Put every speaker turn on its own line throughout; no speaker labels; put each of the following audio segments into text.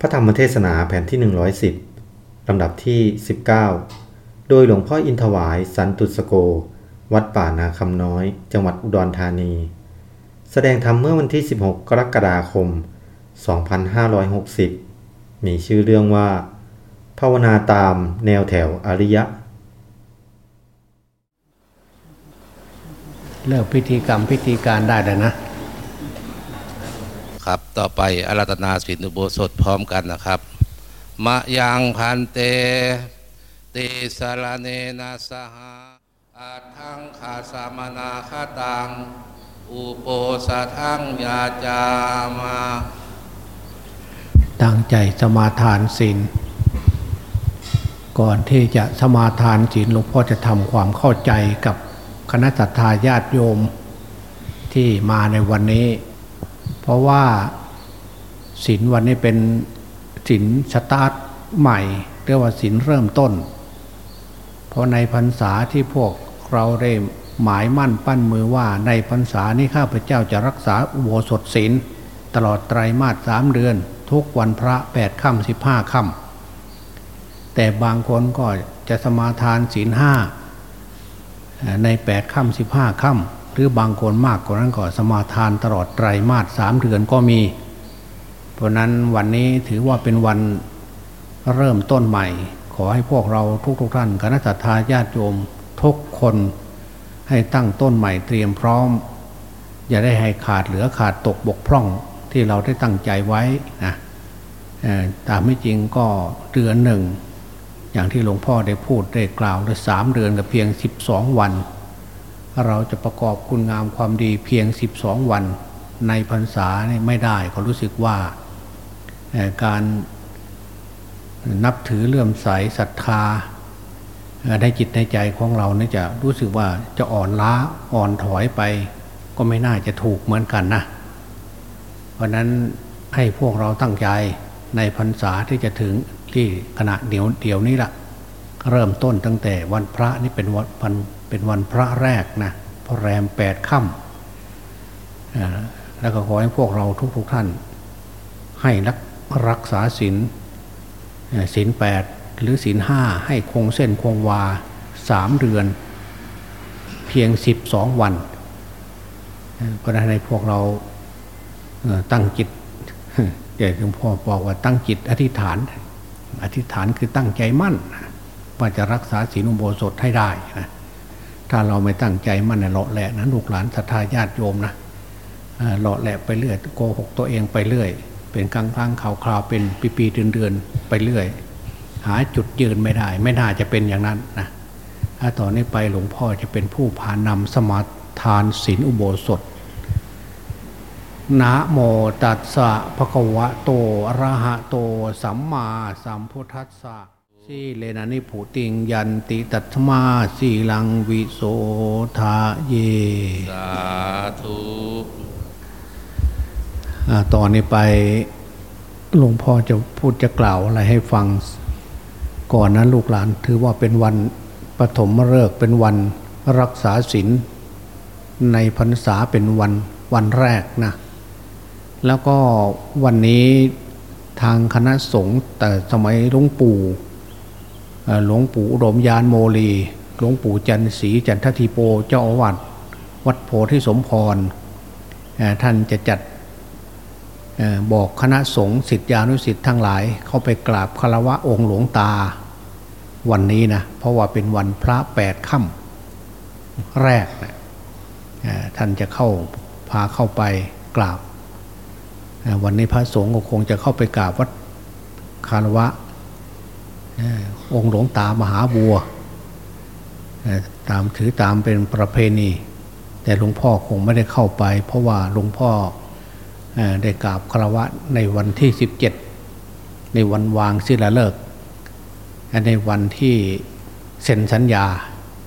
พระธรรมเทศนาแผ่นที่ 110 ลำดับที่ 19 โดยหลวงพ่ออินทวายสันตุสโก วัดป่านาคำน้อย จังหวัดอุดรธานี แสดงธรรมเมื่อวันที่ 16 กรกฎาคม 2560 มีชื่อเรื่องว่า ภาวนาตามแนวแถวอริยะ
เลิกพิธีกรรมพิธีการได้แล้วนะ
ครับ ต่อไปอารัตนาสินุโบสถพร้อมกันนะครับ มะยังพันเตติสารเนนะสหาอาทังขาสามนาคาตัง อุโปสทังยาจามา
ตั้งใจสมาทานศีล ก่อนที่จะสมาทานศีลหลวงพ่อจะทำความเข้าใจกับคณะสัตยาญาติโยมที่มาในวันนี้ เพราะว่าศีลวันนี้เป็นศีลสตาร์ทใหม่ เรียกว่าศีลเริ่มต้น เพราะในพรรษาที่พวกเราได้หมายมั่นปั้นมือว่าในพรรษานี้ข้าพเจ้าจะรักษาอุโบสถศีลตลอดไตรมาสสามเดือน ทุกวันพระแปดค่ำสิบห้าค่ำแต่บางคนก็จะสมาทานศีลห้าในแปดค่ำสิบห้าค่ำ หรือบางคนมากกว่านั้นก็สมาทานตลอดไตรมาสสามเดือนก็มี เพราะนั้นวันนี้ถือว่าเป็นวันเริ่มต้นใหม่ ขอให้พวกเราทุกๆทท่านคณะทาญาติโยมทุกคนให้ตั้งต้นใหม่เตรียมพร้อม อย่าได้ให้ขาดเหลือขาดตกบกพร่องที่เราได้ตั้งใจไว้นะตามไม่จริงก็เดือนหนึ่ง อย่างที่หลวงพ่อได้พูดได้กล่าวเลยสามเดือนกับเพียง 12 วัน เราจะประกอบคุณงามความดีเพียง 12 วันในพรรษานี่ไม่ได้ก็รู้สึกว่าการนับถือเลื่อมใสศรัทธาในจิตในใจของเราเนี่ยจะรู้สึกว่าจะอ่อนล้าอ่อนถอยไป ก็ไม่น่าจะถูกเหมือนกันนะ เพราะนั้นให้พวกเราตั้งใจในพรรษาที่จะถึงที่ขณะเดียวเดียวนี้ละเริ่มต้นตั้งแต่วันพระนี่เป็นวัน เป็นวันพระแรกนะพระแรมแปดค่ำแล้วก็ขอให้พวกเราทุกๆทท่าน ให้รักรักษาศีลศีลแปดหรือศีลห้าให้คงเส้นคงวาสามเดือน เพียงสิบสองวันก็ได้ในพวกเราตั้งจิตเดี๋ยวหลวงพ่อบอกว่าตั้งจิตอธิษฐาน อธิษฐานคือตั้งใจมั่นว่าจะรักษาศีลอุโบสถให้ได้นะ ถ้าเราไม่ตั้งใจมันเนี่ยเลาะแหละนะลูกหลานศรัทธาญาติโยมนะเลาะแหละไปเรื่อยโกหกตัวเองไปเรื่อย เป็นกลางกลางข่าวคราวเป็นปีปีเดือนเดือนไปเรื่อย หาจุดยืนไม่ได้ ไม่น่าจะเป็นอย่างนั้นนะถ้าต่อนนี้ไปหลวงพ่อจะเป็นผู้พานำสมาทานศีลอุโบสถนะโมตัสสะภะคะวะโตอะระหะโต สัมมาสัมพุทธัสสะ สีเลนะนิผูติงยันติตัตมาสีลังวิโสทาเย
สาธุ
ตอนนี้ไปหลวงพ่อจะพูดจะกล่าวอะไรให้ฟังก่อนนั้นลูกหลานถือว่าเป็นวันปฐมฤกษ์เป็นวันรักษาศีลในพรรษาเป็นวันวันแรกนะ แล้วก็วันนี้ทางคณะสงฆ์แต่สมัยหลวงปู่ หลวงปู่อุดมยานโมลี หลวงปู่จันศรีจันททีโปเจ้าอาวาสวัดโพธิสมพรท่านจะจัดบอกคณะสงฆ์สิทธิานุสิทธิ์ทั้งหลาย เข้าไปกราบคารวะองค์หลวงตาวันนี้นะเพราะว่าเป็นวันพระแปดค่ำแรกนะท่านจะเข้าพาเข้าไปกราบ วันนี้พระสงฆ์ก็คงจะเข้าไปกราบวัดคารวะ องค์หลวงตามหาบัวตามถือตามเป็นประเพณี แต่หลวงพ่อคงไม่ได้เข้าไป เพราะว่าหลวงพ่อได้กราบคารวะในวันที่ 17 ในวันวางศิลาฤกษ์ในวันที่เซ็นสัญญา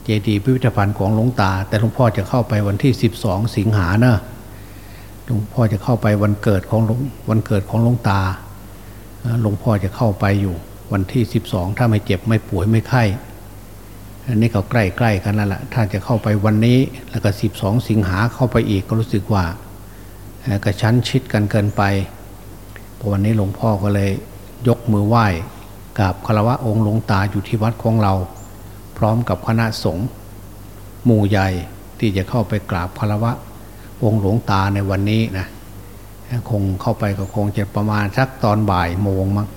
เจดีย์พิพิธภัณฑ์ของหลวงตา แต่หลวงพ่อจะเข้าไปวันที่ 12 สิงหาเนะหลวงพ่อจะเข้าไปวันเกิดของวันเกิดของหลวงตาหลวงพ่อจะเข้าไปอยู่ วันที่ 12 ถ้าไม่เจ็บไม่ป่วยไม่ไข้อันนี้ก็ใกล้ๆกันแล้วล่ะถ้าจะเข้าไปวันนี้แล้วก็12 สิงหาเข้าไปอีกก็รู้สึกว่ากระชั้นชิดกันเกินไปวันนี้หลวงพ่อก็เลยยกมือไหว้กราบคารวะองค์หลวงตาอยู่ที่วัดของเรา พร้อมกับคณะสงฆ์หมู่ใหญ่ที่จะเข้าไปกราบคารวะองค์หลวงตาในวันนี้นะคงเข้าไปก็คงจะประมาณสักตอนบ่ายโมงมั้ง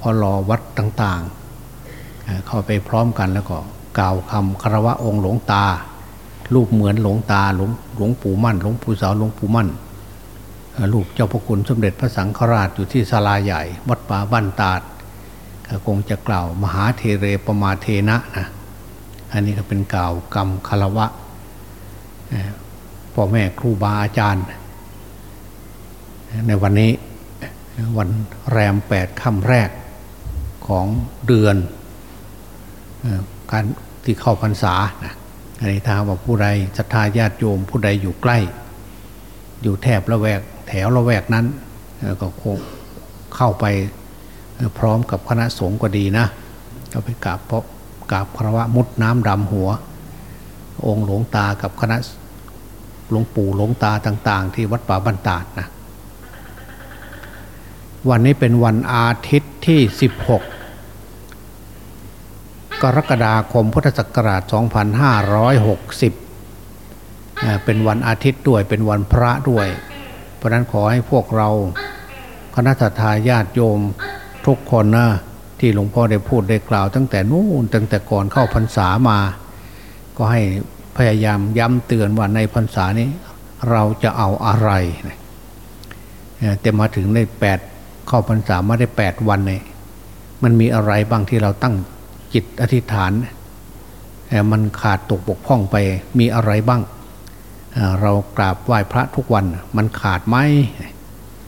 พอรอวัดต่างๆ เข้าไปพร้อมกันแล้วก็กล่าวคำคารวะองค์หลวงตา รูปเหมือนหลวงตาหลวงหลวงปู่มั่นหลวงปู่สาวหลวงปู่มั่นรูปเจ้าพระคุณสมเด็จพระสังฆราชอยู่ที่ศาลาใหญ่ วัดป่าบ้านตาดก็คงจะกล่าวมหาเทเรปมาเทนะนะอันนี้ก็เป็นกล่าวกรรมคารวะพ่อแม่ครูบาอาจารย์ ในวันนี้ วันแรมแปดค่ำแรกของเดือนการที่เข้าพรรษานะอันนี้ถ้าว่าผู้ใดศรัทธาญาติโยมผู้ใดอยู่ใกล้ อยู่แถบละแวกแถวละแวกนั้นก็คงเข้าไปพร้อมกับคณะสงฆ์ก็ดีนะก็ไปกราบเพราะกราบพระวะมุดน้ำดำหัว องค์หลวงตากับคณะหลวงปู่หลวงตาต่าง ๆ ที่วัดป่าบันตาดนะ วันนี้เป็นวันอาทิตย์ที่ 16 กรกฎาคมพุทธศักราช 2560 เป็นวันอาทิตย์ด้วยเป็นวันพระด้วย เพราะนั้นขอให้พวกเราคณะทาญาติโยมทุกคนนะที่หลวงพ่อได้พูดได้กล่าว ตั้งแต่นู้นตั้งแต่ก่อนเข้าพรรษามา ก็ให้พยายามย้ำเตือนว่าในพรรษานี้เราจะเอาอะไร แต่มาถึงในแปด เข้าพรรษามาได้แปดวันเนี่ยมันมีอะไรบ้างที่เราตั้งจิตอธิษฐานมันขาดตกบกพร่องไปมีอะไรบ้าง เรากราบไหว้พระทุกวันมันขาดไหม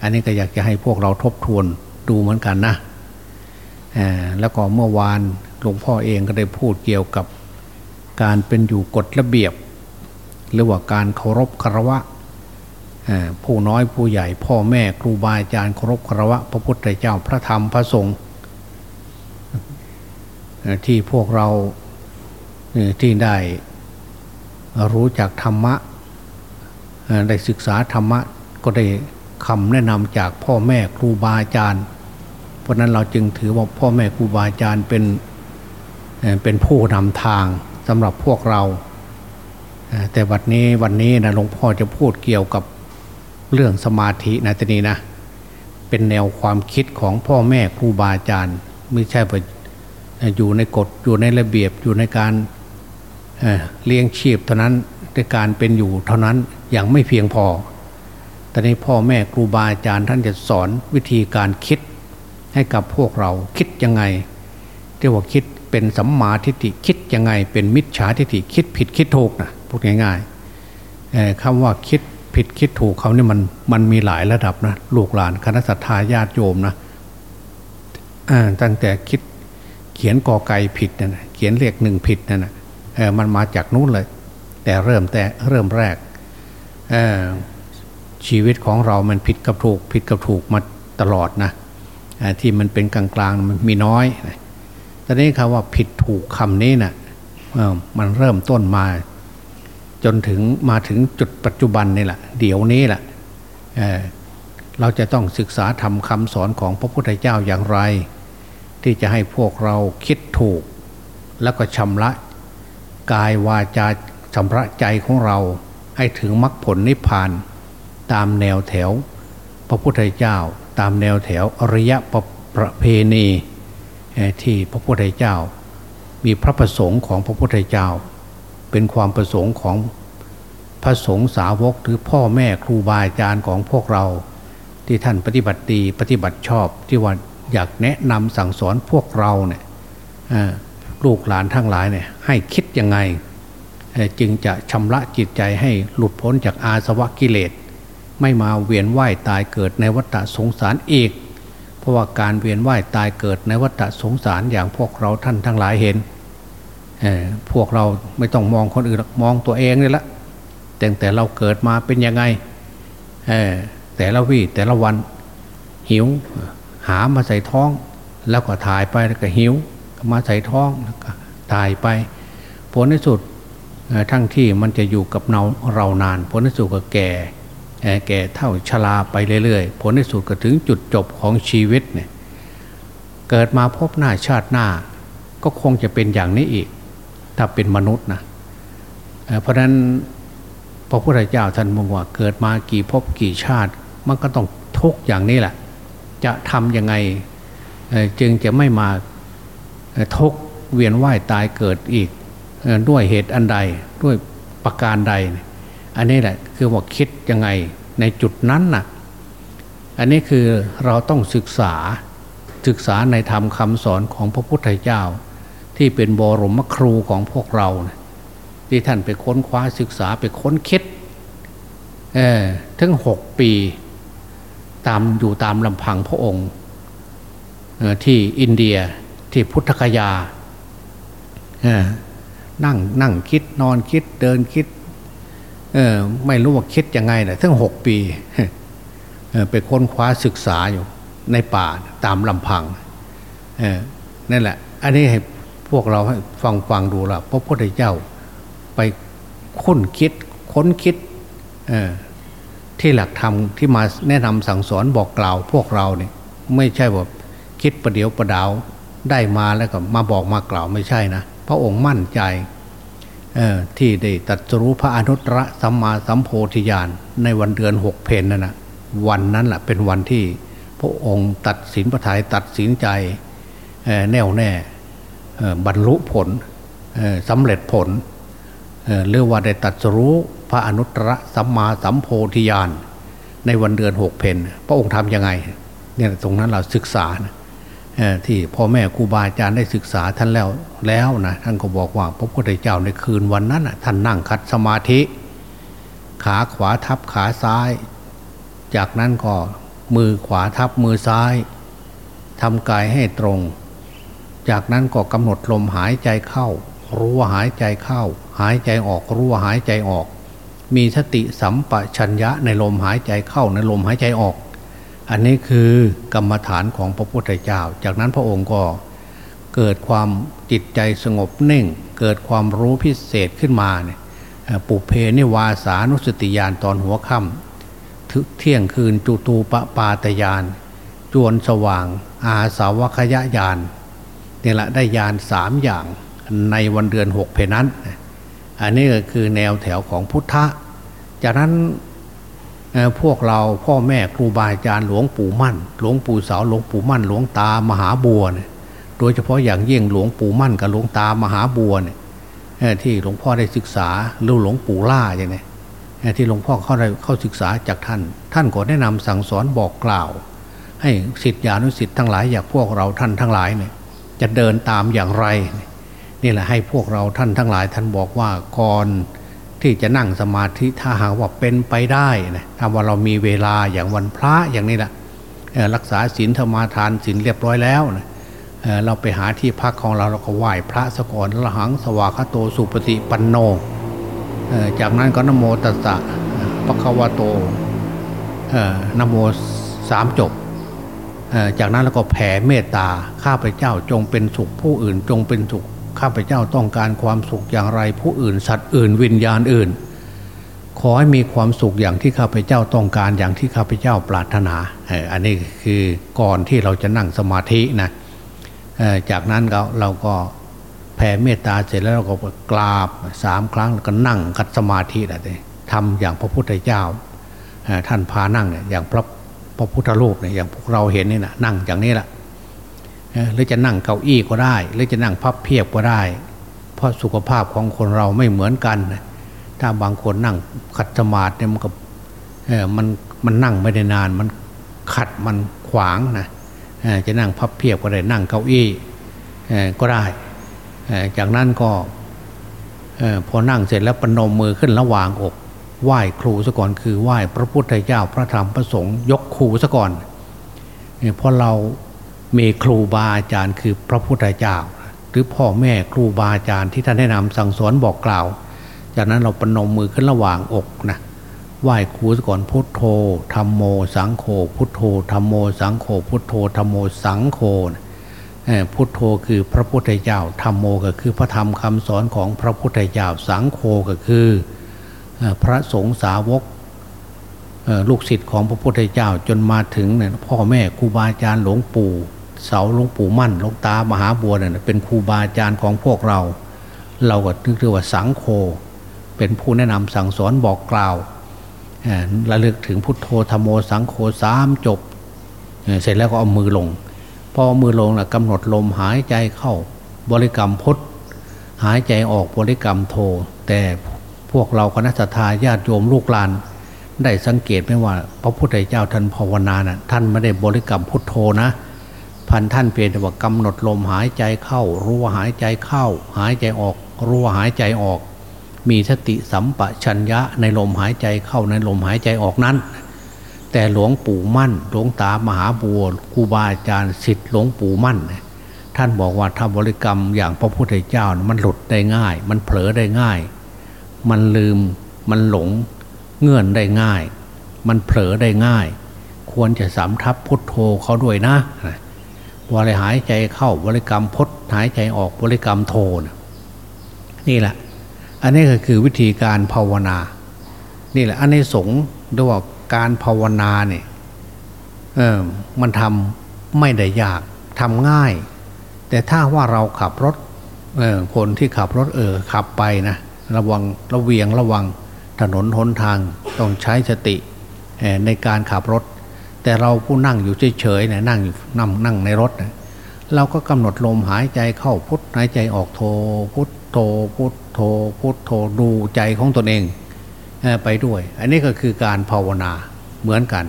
อันนี้ก็อยากจะให้พวกเราทบทวนดูเหมือนกันนะแล้วก็เมื่อวานหลวงพ่อเองก็ได้พูดเกี่ยวกับการเป็นอยู่กฎระเบียบ หรือว่าการเคารพคารวะ ผู้น้อยผู้ใหญ่พ่อแม่ครูบาอาจารย์เคารพคารวะพระพุทธเจ้าพระธรรมพระสงฆ์ที่พวกเราที่ได้รู้จักธรรมะได้ศึกษาธรรมะก็ได้คำแนะนำจากพ่อแม่ครูบาอาจารย์ เพราะนั้นเราจึงถือว่าพ่อแม่ครูบาอาจารย์เป็นเป็นผู้นำทางสำหรับพวกเรา แต่วันนี้วันนี้นะหลวงพ่อจะพูดเกี่ยวกับ เรื่องสมาธินะทีนี้นะ เป็นแนวความคิดของพ่อแม่ครูบาอาจารย์ ไม่ใช่ไปอยู่ในกฎอยู่ในระเบียบอยู่ในการเลี้ยงชีพเท่านั้นในการเป็นอยู่เท่านั้นอยังไม่เพียงพอแต่ในพ่อแม่ครูบาอาจารย์ท่านจะสอนวิธีการคิดให้กับพวกเราคิดยังไงที่ว่าคิดเป็นสัมมาทิฏฐิคิดยังไง เป็นมิจฉาทิฏฐิคิดผิดคิดถูกนะพูดง่ายๆคำว่าคิด ผิดคิดถูกเขาเนี่ยมันมันมีหลายระดับนะลูกหลานคณะสัตยาญาติโยมนะตั้งแต่คิดเขียนกอไก่ผิดนะเขียนเลขหนึ่งผิดนะนะมันมาจากนู้นเลย แต่เริ่มแต่เริ่มแรกชีวิตของเรามันผิดกับถูก ผิดกับถูกมาตลอดนะที่มันเป็นกลางๆมันมีน้อยตอนนี้คำว่าผิดถูกคำนี้นะ่ะมันเริ่มต้นมา จนถึงมาถึงจุดปัจจุบันนี่แหละเดี๋ยวนี้แหละเเราจะต้องศึกษาทำคำสอนของพระพุทธเจ้าอย่างไร ที่จะให้พวกเราคิดถูก แล้วก็ชำระกายวาจาชำระใจของเราให้ถึงมรรคผลนิพพาน ตามแนวแถว พระพุทธเจ้า ตามแนวแถวอริยประประเพณีที่พระพุทธเจ้า มีพระประสงค์ของพระพุทธเจ้า เป็นความประสงค์ของพระสงฆ์สาวกหรือพ่อแม่ครูบาอาจารย์ของพวกเรา ที่ท่านปฏิบัติดีปฏิบัติชอบที่ว่าอยากแนะนำสั่งสอนพวกเราเนี่ยลูกหลานทั้งหลายเนี่ยให้คิดยังไง จึงจะชำระจิตใจให้หลุดพ้นจากอาสวะกิเลส ไม่มาเวียนว่ายตายเกิดในวัฏสงสารอีก เพราะว่าการเวียนว่ายตายเกิดในวัฏสงสารอย่างพวกเราท่านทั้งหลายเห็น พวกเราไม่ต้องมองคนอื่นมองตัวเองเลยละแต่แต่เราเกิดมาเป็นยังไงแต่ละวี่แต่ละวันหิว หามาใส่ท้อง แล้วก็ถ่ายไปแล้วก็หิวมาใส่ท้องแล้วก็ถ่ายไปผลในสุดทั้งที่มันจะอยู่กับเราเรานาน ผลในสุดก็แก่แก่เท่าชราไปเรื่อยๆ ผลในสุดก็ถึงจุดจบของชีวิตเนี่ยเกิดมาพบหน้าชาติหน้า ก็คงจะเป็นอย่างนี้อีก ถ้าเป็นมนุษย์นะเพราะฉะนั้นพระพุทธเจ้าท่านบอกว่าเกิดมากี่ภพกี่ชาติ มันก็ต้องทุกอย่างนี้แหละ จะทำยังไงจึงจะไม่มาทุกเวียนว่ายตายเกิดอีกด้วยเหตุอันใดด้วยประการใด อันนี้แหละคือว่าคิดยังไงในจุดนั้นน่ะอันนี้คือเราต้องศึกษาศึกษาในธรรมคำสอนของพระพุทธเจ้า ที่เป็นบรมครูของพวกเรานะที่ท่านไปค้นคว้าศึกษาไปค้นคิดถึงหกปีตามอยู่ตามลำพังพระองค์ที่อินเดียที่พุทธคยานั่งนั่งคิดนอนคิดเดินคิดไม่รู้ว่าคิดยังไงนะทั้งหกปีไปค้นคว้าศึกษาอยู่ในป่าตามลำพังนั่นแหละ อันนี้ให้ พวกเราให้ฟังฟังดูละพระพุทธเจ้าไปค้นคิดค้นคิดที่หลักธรรมที่มาแนะนำสั่งสอนบอกกล่าวพวกเราเนี่ยไม่ใช่ว่าคิดประเดียวประดาวได้มาแล้วก็มาบอกมากล่าวไม่ใช่นะ พระองค์มั่นใจที่ได้ตัดรู้พระอนุตตรสัมมาสัมโพธิญาณในวันเดือนหกเพนนั่นนะวันนั้นแหละเป็นวันที่พระองค์ตัดสินพระทัยตัดสินใจแน่วแน่ บรรลุผลสำเร็จผลเรื่องว่าได้ตัดรู้พระอนุตตรสัมมาสัมโพธิญาณในวันเดือนหกเพนพระองค์ทำยังไงเนี่ยตรงนั้นเราศึกษานะที่พ่อแม่ครูบาอาจารย์ได้ศึกษาท่านแล้วแล้วนะท่านก็บอกว่าพระพุทธเจ้าในคืนวันนั้นท่านนั่งคัดสมาธิ ขาขวาทับขาซ้าย จากนั้นก็มือขวาทับมือซ้ายทำกายให้ตรง จากนั้นก็กำหนดลมหายใจเข้า รู้ว่าหายใจเข้า หายใจออกรู้ว่าหายใจออก มีสติสัมปชัญญะในลมหายใจเข้าในลมหายใจออก อันนี้คือกรรมฐานของพระพุทธเจ้า จากนั้นพระองค์ก็เกิดความจิตใจสงบนิ่ง เกิดความรู้พิเศษขึ้นมาเนี่ยปุเพนิวาสานุสติยานตอนหัวค่ำเที่ยงคืนจุตูปปาตยาน จวนสว่าง อาสาวคยญาณ นี่แหละได้ยานสามอย่างในวันเดือนหกเพนั้น อันนี้ก็คือแนวแถวของพุทธะ จากนั้นพวกเราพ่อแม่ครูบาอาจารย์หลวงปู่มั่น หลวงปู่เสาหลวงปู่มั่น หลวงตามหาบัวเนี่ยโดยเฉพาะอย่างยิ่งหลวงปู่มั่นกับหลวงตามหาบัวเนี่ยที่หลวงพ่อได้ศึกษาหรือหลวงปู่ล่าอย่างนี้ที่หลวงพ่อเข้าได้เข้าศึกษาจากท่าน ท่านก็แนะนำสั่งสอนบอกกล่าว ให้สิทธิานุสิทธิ์ทั้งหลายอย่างพวกเราท่านทั้งหลายเนี่ย จะเดินตามอย่างไร นี่แหละให้พวกเราท่านทั้งหลายท่านบอกว่าก่อนที่จะนั่งสมาธิถ้าหากว่าเป็นไปได้นะถ้าว่าเรามีเวลาอย่างวันพระอย่างนี้แหละรักษาศีลธรรมาทานศีลเรียบร้อยแล้วนะเราไปหาที่พักของเราเราก็ไหว้พระสก่อนละหังสวากาโตสุปฏิปันโนจากนั้นก็นโมตัสสะปะคะวะโตนโมสามจบ จากนั้นแล้วก็แผ่เมตตาข้าพเจ้าจงเป็นสุขผู้อื่นจงเป็นสุขข้าพเจ้าต้องการความสุขอย่างไร ผู้อื่นสัตว์อื่น วิญญาณอื่น ขอให้มีความสุขอย่างที่ข้าพเจ้าต้องการอย่างที่ข้าพเจ้าปรารถนาอันนี้คือก่อนที่เราจะนั่งสมาธินะจากนั้นเราเราก็แผ่เมตตาเสร็จแล้วเราก็กราบสามครั้งแล้วก็นั่งคัดสมาธิอะไรทำอย่างพระพุทธเจ้าท่านพานั่งอย่างพระ พระพุทธรูปเนี่ยอย่างพวกเราเห็นนี่นะนั่งอย่างนี้แหละหรือจะนั่งเก้าอี้ก็ได้ หรือจะนั่งพับเพียบก็ได้ เพราะสุขภาพของคนเราไม่เหมือนกันถ้าบางคนนั่งขัดสมาธิเนี่ยมันก็มันมันนั่งไม่ได้นาน มันขัดมันขวางนะจะนั่งพับเพียบก็ได้นั่งเก้าอี้ก็ได้ จากนั้นก็พอนั่งเสร็จแล้วปนมมือขึ้นระหว่างอก ไหว้ครูซะก่อนคือไหว้พระพุทธเจ้าพระธรรมพระสงฆ์ยกครูซะก่อนเพราะเรามีครูบาอาจารย์คือพระพุทธเจ้า หรือพ่อแม่ครูบาอาจารย์ที่ท่านแนะนำสั่งสอนบอกกล่าว จากนั้นเราปนมมือขึ้นระหว่างอกนะไหว้ครูซะก่อนพุทโธธรรมโม สังโฆพุทโธธรรมโม สังโฆพุทโธธรรมโมสังโฆพุทโธคือพระพุทธเจ้าธรรมโมก็คือพระธรรมคำสอนของพระพุทธเจ้าสังโฆก็คือ พระสงฆ์สาวกลูกศิษย์ของพระพุทธเจ้าจนมาถึงเนี่ยพ่อแม่ครูบาอาจารย์หลวงปู่ เสาหลวงปู่มั่นหลวงตามหาบัวเนี่ยเป็นครูบาอาจารย์ของพวกเรา เราก็นึกถึงว่าสังโฆเป็นผู้แนะนำสั่งสอนบอกกล่าวระลึกถึงพุทโธธรรมโมสังโฆสามจบเเสร็จแล้วก็เอามือลง พอมือลงนะกำหนดลมหายใจเข้าบริกรรมพุทหายใจออกบริกรรมโท แต่ วกเราคณะสัตยาญาติโยมลูกหลาน ได้สังเกตไหมว่า พระพุทธเจ้าท่านภาวนานะ่ะท่านไม่ได้บริกรรมพุทโธนะพันท่านเพียงแต่ว่ากำหนดลมหายใจเข้า รู้ว่าหายใจเข้า หายใจออก รู้ว่าหายใจออก มีสติสัมปชัญญะในลมหายใจเข้าในลมหายใจออกนั้น แต่หลวงปู่มั่น หลวงตามหาบัวครูบาอาจารย์สิทธิ์หลวงปู่มั่น ท่านบอกว่าถ้าบริกรรมอย่างพระพุทธเจ้านะมันหลุดได้ง่าย มันเผลอได้ง่าย มันลืม มันหลง เงื่อนได้ง่าย มันเผลอได้ง่าย ควรจะสำทับพุทโธเขาด้วยนะบริหายใจเข้าบริกรรมพดหายใจออกบริกรรมโทนะนี่แหละ อันนี้ก็คือวิธีการภาวนา นี่แหละ อันนี้สงด้วยว่าการภาวนาเนี่ยเออมันทำไม่ได้ยากทำง่าย แต่ถ้าว่าเราขับรถเออคนที่ขับรถเออขับไปนะ ระวังระเวียงระวังถนนหนทางต้องใช้สติในการขับรถ แต่เราผู้นั่งอยู่เฉยๆเนี่ยนั่งอยู่นั่งนั่งในรถนะเราก็กำหนดลมหายใจเข้าพุทหายใจออกโทพุทโทพุทโทพุทโทดูใจของตนเองไปด้วย อันนี้ก็คือการภาวนาเหมือนกัน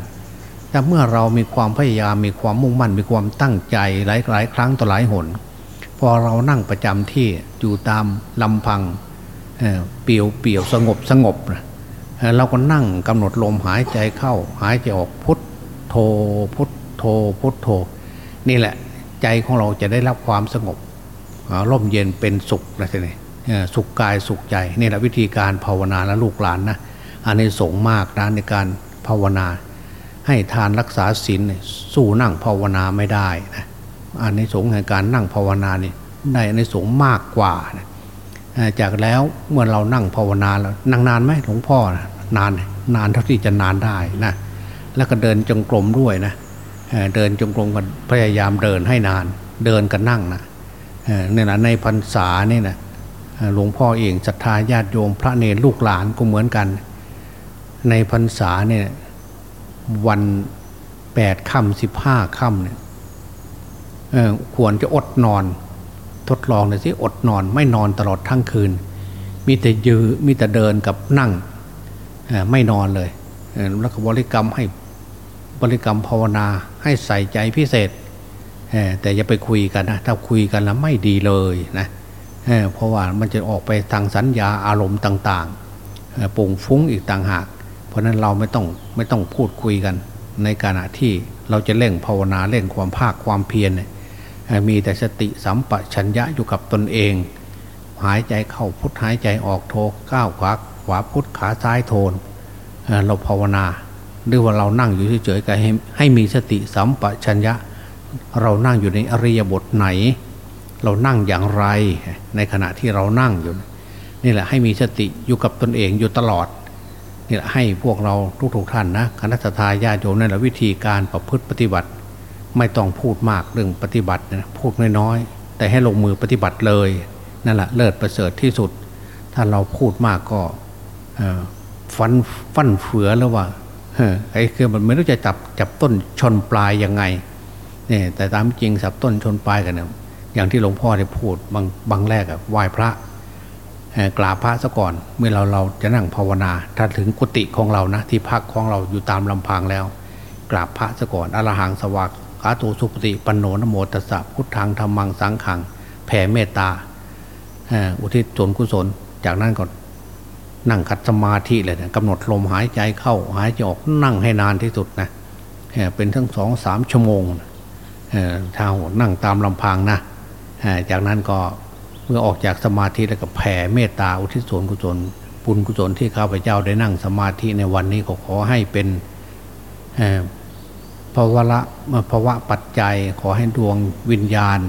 แต่เมื่อเรามีความพยายามมีความมุ่งมั่นมีความตั้งใจหลายหลายครั้งต่อหลายหน พอเรานั่งประจำที่อยู่ตามลำพัง เปลี่ยวเปลี่ยวสงบสงบนะเราก็นั่งกำหนดลมหายใจเข้า หายใจออกพุทโทพุทโทพุทโทนี่แหละใจของเราจะได้รับความสงบร่มเย็นเป็นสุขนะทีนี้เอ่อสุขกายสุขใจนี่แหละวิธีการภาวนาและลูกหลานนะอันนี้สงมากนะในการภาวนา ให้ทานรักษาศีลสู้นั่งภาวนาไม่ได้นะอันนสงส์แห่งการนั่งภาวนานี่ได้ในสงส์มากกว่านะ จากแล้วเมื่อเรานั่งภาวนาแล้วนั่งนานไหมหลวงพ่อนะนานนานเท่าที่จะนานได้นะแล้วก็เดินจงกรมด้วยนะเดินจงกรมกันพยายามเดินให้นาน เดินกันนั่งนะเนี่ยนะในพรรษาเนี่ยนะหลวงพ่อเองศรัทธาญาติโยม พระเนรลูกหลานก็เหมือนกัน ในพรรษาเนี่ยวันแปดค่ำสิบห้าค่ำเนี่ยควรจะอดนอน ทดลองหน่อยสิอดนอนไม่นอนตลอดทั้งคืน มีแต่ยืมีแต่เดินกับนั่งไม่นอนเลยแล้วก็บริกรรมให้บริกรรมภาวนาให้ใส่ใจพิเศษ แต่อย่าไปคุยกันนะถ้าคุยกันแล้วไม่ดีเลยนะเพราะว่ามันจะออกไปทางสัญญาอารมณ์ต่างๆปุ่งฟุ้งอีกต่างหาก เพราะนั้นเราไม่ต้องไม่ต้องพูดคุยกัน ในขณะที่เราจะเร่งภาวนาเร่งความภาคความเพียรเนี่ย มีแต่สติสัมปชัญญะอยู่กับตนเอง หายใจเข้าพุทหายใจออกโทก้าวขวาขวาพุทขาซ้ายโทนเราภาวนาหรือว่าเรานั่งอยู่เฉยๆก็ให้ให้มีสติสัมปชัญญะ เรานั่งอยู่ในอริยบทไหน เรานั่งอย่างไร ในขณะที่เรานั่งอยู่ นี่แหละให้มีสติอยู่กับตนเองอยู่ตลอดนี่แหละให้พวกเราทุกๆท่านนะคณะทาญาโยมนั่นแหละวิธีการประพฤติปฏิบัติ ไม่ต้องพูดมากเรื่องปฏิบัตินะพูดน้อยๆแต่ให้ลงมือปฏิบัติเลยนั่นแหละเลิศประเสริฐที่สุด ถ้าเราพูดมากก็ฟันฟันเฟือแล้วว่าไอ้คือมันไม่รู้จะจับจับต้นชนปลายยังไงเนี่ยแต่ตามจริงสับต้นชนปลายกันเนี่ยอย่างที่หลวงพ่อได้พูดบางบางแรกอะไหว้พระกราบพระซะก่อน เมื่อเราเราจะนั่งภาวนา ถ้าถึงกุฏิของเรานะที่พักของเราอยู่ตามลำพังแล้ว กราบพระซะก่อนอรหังสวัก ขาโตสุปฏิปันโนนโมตัสสะพุทธังธรรมังสังขัง แผ่เมตตาอุทิศส่วนกุศล จากนั้นก็นั่งคัดสมาธิเลยนะกำหนดลมหายใจเข้าหายใจออกนั่งให้นานที่สุดนะเป็นทั้งสองสามชั่วโมงถ้าโหนั่งตามลำพังนะจากนั้นก็เมื่อออกจากสมาธิแล้วก็แผ่เมตตาอุทิศส่วนกุศลบุญกุศลที่ข้าพเจ้าได้นั่งสมาธิในวันนี้ก็ขอให้เป็น ภาวะละภาวะปัจจัยขอให้ดวงวิญญาณ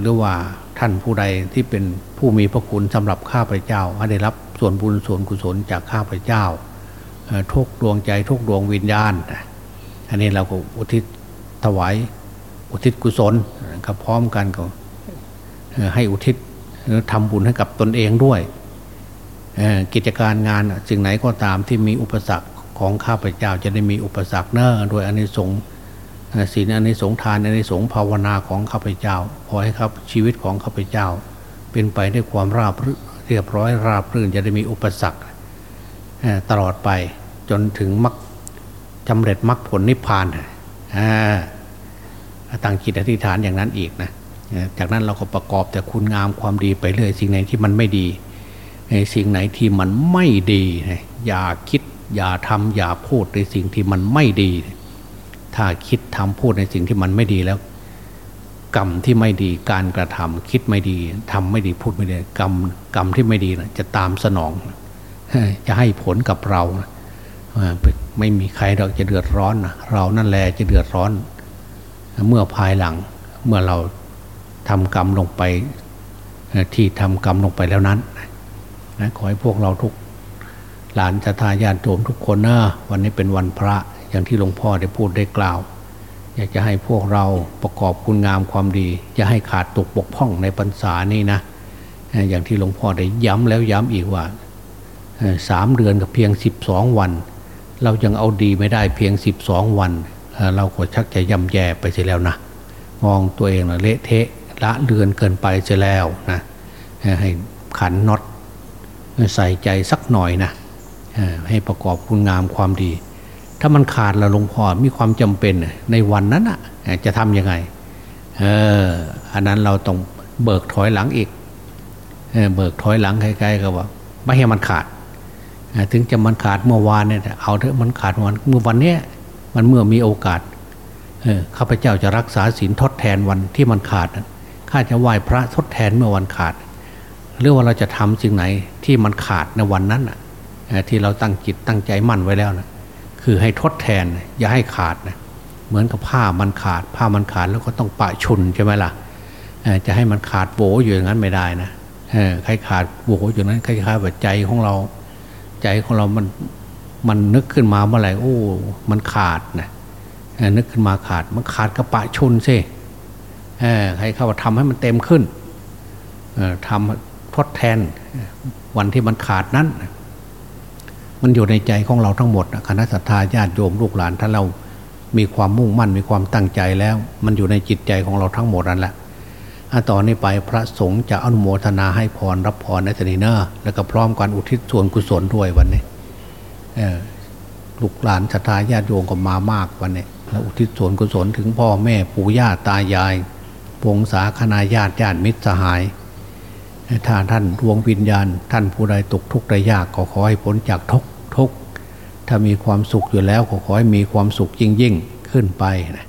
หรือว่าท่านผู้ใดที่เป็นผู้มีพระคุณสำหรับข้าพเจ้าให้ได้รับส่วนบุญส่วนกุศลจากข้าพเจ้าทุกดวงใจทุกดวงวิญญาณอันนี้เราก็อุทิศถวายอุทิศกุศลก็พร้อมกันก็ให้อุทิศทำบุญให้กับตนเองด้วยกิจการงานสิ่งไหนก็ตามที่มีอุปสรรค ของข้าพเจ้าจะได้มีอุปสรรคเนอโดยอนิสงส์ศีลอนิสงส์ทานอนิสงส์ภาวนาของข้าพเจ้าขอให้ครับชีวิตของข้าพเจ้า เป็นไปด้วยความราบเรียบร้อยราบรื่นจะได้มีอุปสรรคตลอดไปจนถึงมรรคจำเร็จมรรคผลนิพพานตั้งจิตอธิษฐานอย่างนั้นอีกนะจากนั้นเราก็ประกอบแต่คุณงามความดีไปเรื่อยสิ่งไหนที่มันไม่ดีสิ่งไหนที่มันไม่ดีอย่าคิด อย่าทำอย่าพูดในสิ่งที่มันไม่ดี ถ้าคิดทำพูดในสิ่งที่มันไม่ดีแล้ว กรรมที่ไม่ดีการกระทำคิดไม่ดีทำไม่ดีพูดไม่ดีกรรมกรรมที่ไม่ดีนะจะตามสนอง จะให้ผลกับเราไม่มีใครเราจะเดือดร้อนนะเรานั่นแหละจะเดือดร้อน เมื่อภายหลังเมื่อเราทำกรรมลงไปที่ทำกรรมลงไปแล้วนั้นขอให้พวกเราทุก หลานชาทายาติโยมทุกคนนะวันนี้เป็นวันพระอย่างที่หลวงพ่อได้พูดได้กล่าว อยากจะให้พวกเราประกอบคุณงามความดี อย่าให้ขาดตกบกพร่องในพรรษานี้นะ อย่างที่หลวงพ่อได้ย้ำแล้วย้ำอีกว่าสามเดือนกับเพียงสิบสองวัน เรายังเอาดีไม่ได้เพียงสิบสองวัน เราก็ชักจะย่ำแย่ไปเสียแล้วนะมองตัวเองนะเละเทะละเลือนเกินไปเสียแล้วนะให้ขันน็อตใส่ใจสักหน่อยนะ ให้ประกอบคุณงามความดี ถ้ามันขาดละหลวงพ่อมีความจำเป็นในวันนั้นอะจะทำยังไงเอออันนั้นเราต้องเบิกถอยหลังอีกเเบิกถอยหลังใกล้ๆก็ว่า ไม่ให้มันขาดถึงจะมันขาดเมื่อวานเนี่ยเอาเถอะมันขาดวันเมื่อวันเนี้ยมันเมื่อมีโอกาสข้าพเจ้าจะรักษาศีลทดแทนวันที่มันขาดข้าจะไหว้พระทดแทนเมื่อวันขาด หรือว่าเราจะทำสิ่งไหนที่มันขาดในวันนั้นอะ ที่เราตั้งจิตตั้งใจมั่นไว้แล้วนะคือให้ทดแทนอย่าให้ขาดนะเหมือนกับผ้ามันขาด ผ้ามันขาดแล้วก็ต้องปะชุนใช่ไหมล่ะจะให้มันขาดโบอยู่อย่างนั้นไม่ได้นะใครขาดโบอยู่นั้นคล้ายๆแบบใจของเรา ใจของเรามันมันนึกขึ้นมาเมื่อไหร่โอ้ มันขาดนะนึกขึ้นมาขาดมันขาดกระปะชุนสิให้เขาทำให้มันเต็มขึ้นทำทดแทนวันที่มันขาดนั้น มันอยู่ในใจของเราทั้งหมดคณะสัตยาญาติโยมลูกหลานถ้าเรามีความมุ่งมั่นมีความตั้งใจแล้ว มันอยู่ในจิตใจของเราทั้งหมดนั่นแหละต่อนนี้ไปพระสงฆ์จะอนุโมทนาให้พรรับพรในสนีเนอร์แล้วก็พร้อมกันอุทิศส่วนกุศลด้วยวันนี้ลูกหลานศรัทธาญาติโยมก็มามากวันนี้แล้วอุทิศส่วนกุศลถึงพ่อแม่ปู่ย่าตายายวงสาคณาญาติญาติมิตรสหายถ้าท่านดวงวิญญาณ ท่านผู้ใดตกทุกข์ใดยากก็ขอให้พ้นจากทุกทุก ถ้ามีความสุขอยู่แล้วขอขอให้มีความสุขยิ่งยิ่งขึ้นไปนะ